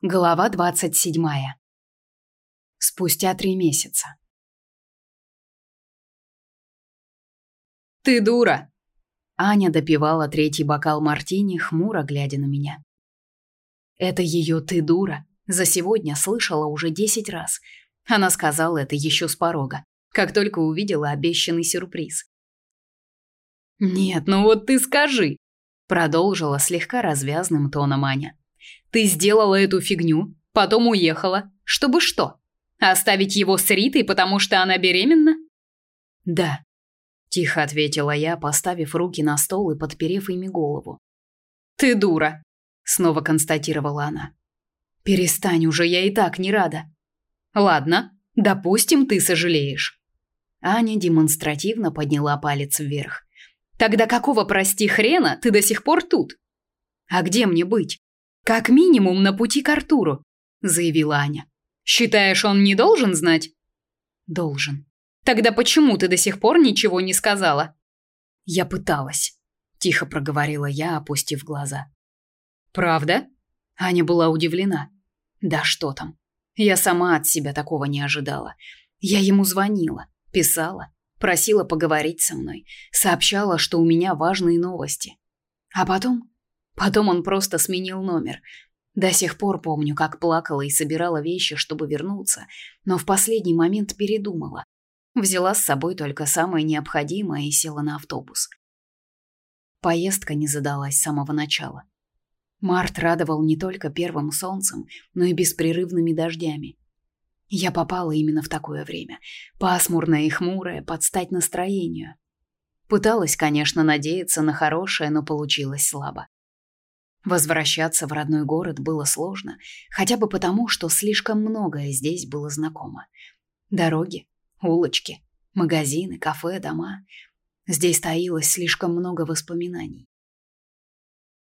Глава 27. Спустя три месяца. «Ты дура!» Аня допивала третий бокал мартини, хмуро глядя на меня. Это ее «ты дура» за сегодня слышала уже десять раз. Она сказала это еще с порога, как только увидела обещанный сюрприз. «Нет, ну вот ты скажи!» Продолжила слегка развязным тоном Аня. Ты сделала эту фигню, потом уехала, чтобы что? Оставить его с Ритой, потому что она беременна? Да, тихо ответила я, поставив руки на стол и подперев ими голову. Ты дура, снова констатировала она. Перестань уже, я и так не рада. Ладно, допустим, ты сожалеешь. Аня демонстративно подняла палец вверх. Тогда какого прости хрена ты до сих пор тут? А где мне быть? «Как минимум на пути к Артуру», — заявила Аня. «Считаешь, он не должен знать?» «Должен». «Тогда почему ты до сих пор ничего не сказала?» «Я пыталась», — тихо проговорила я, опустив глаза. «Правда?» Аня была удивлена. «Да что там. Я сама от себя такого не ожидала. Я ему звонила, писала, просила поговорить со мной, сообщала, что у меня важные новости. А потом Потом он просто сменил номер. До сих пор помню, как плакала и собирала вещи, чтобы вернуться, но в последний момент передумала. Взяла с собой только самое необходимое и села на автобус. Поездка не задалась с самого начала. Март радовал не только первым солнцем, но и беспрерывными дождями. Я попала именно в такое время, пасмурное и хмурое, под стать настроению. Пыталась, конечно, надеяться на хорошее, но получилось слабо. Возвращаться в родной город было сложно, хотя бы потому, что слишком многое здесь было знакомо. Дороги, улочки, магазины, кафе, дома. Здесь таилось слишком много воспоминаний.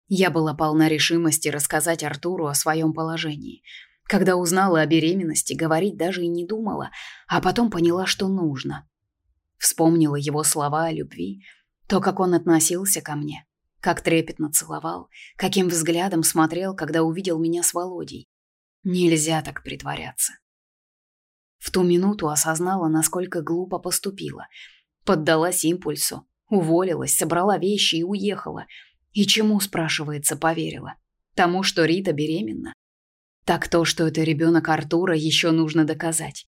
Я была полна решимости рассказать Артуру о своем положении. Когда узнала о беременности, говорить даже и не думала, а потом поняла, что нужно. Вспомнила его слова о любви, то, как он относился ко мне, как трепетно целовал, каким взглядом смотрел, когда увидел меня с Володей. Нельзя так притворяться. В ту минуту осознала, насколько глупо поступила. Поддалась импульсу, уволилась, собрала вещи и уехала. И чему, спрашивается, поверила? Тому, что Рита беременна? Так то, что это ребенок Артура, еще нужно доказать.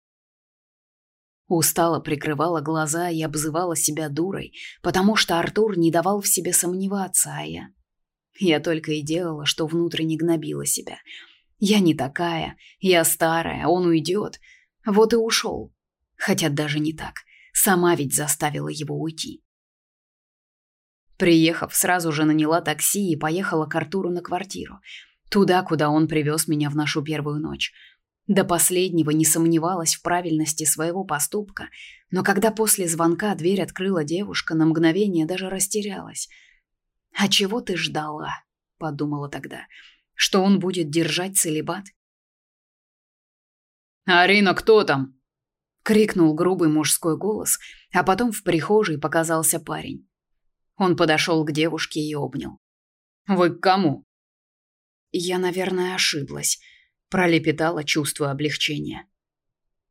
Устало прикрывала глаза и обзывала себя дурой, потому что Артур не давал в себе сомневаться, а я... Я только и делала, что внутренне гнобила себя. Я не такая, я старая, он уйдет. Вот и ушел. Хотя даже не так. Сама ведь заставила его уйти. Приехав, сразу же наняла такси и поехала к Артуру на квартиру. Туда, куда он привез меня в нашу первую ночь. До последнего не сомневалась в правильности своего поступка, но когда после звонка дверь открыла девушка, на мгновение даже растерялась. «А чего ты ждала?» – подумала тогда. «Что он будет держать целебат?» «Арина, кто там?» – крикнул грубый мужской голос, а потом в прихожей показался парень. Он подошел к девушке и обнял. «Вы к кому?» «Я, наверное, ошиблась», Пролепетала чувство облегчения.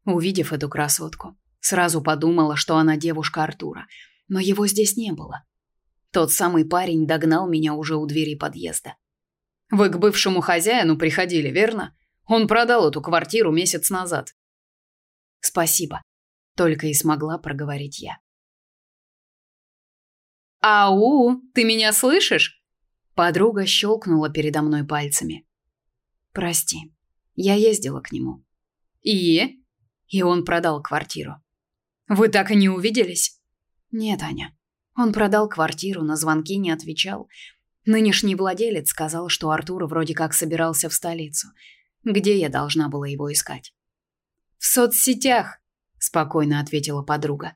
Увидев эту красотку, сразу подумала, что она девушка Артура, но его здесь не было. Тот самый парень догнал меня уже у двери подъезда. Вы к бывшему хозяину приходили, верно? Он продал эту квартиру месяц назад. Спасибо, только и смогла проговорить я. Ау, ты меня слышишь? Подруга щелкнула передо мной пальцами. Прости. Я ездила к нему. И? И он продал квартиру. Вы так и не увиделись? Нет, Аня. Он продал квартиру, на звонки не отвечал. Нынешний владелец сказал, что Артур вроде как собирался в столицу. Где я должна была его искать? В соцсетях, спокойно ответила подруга.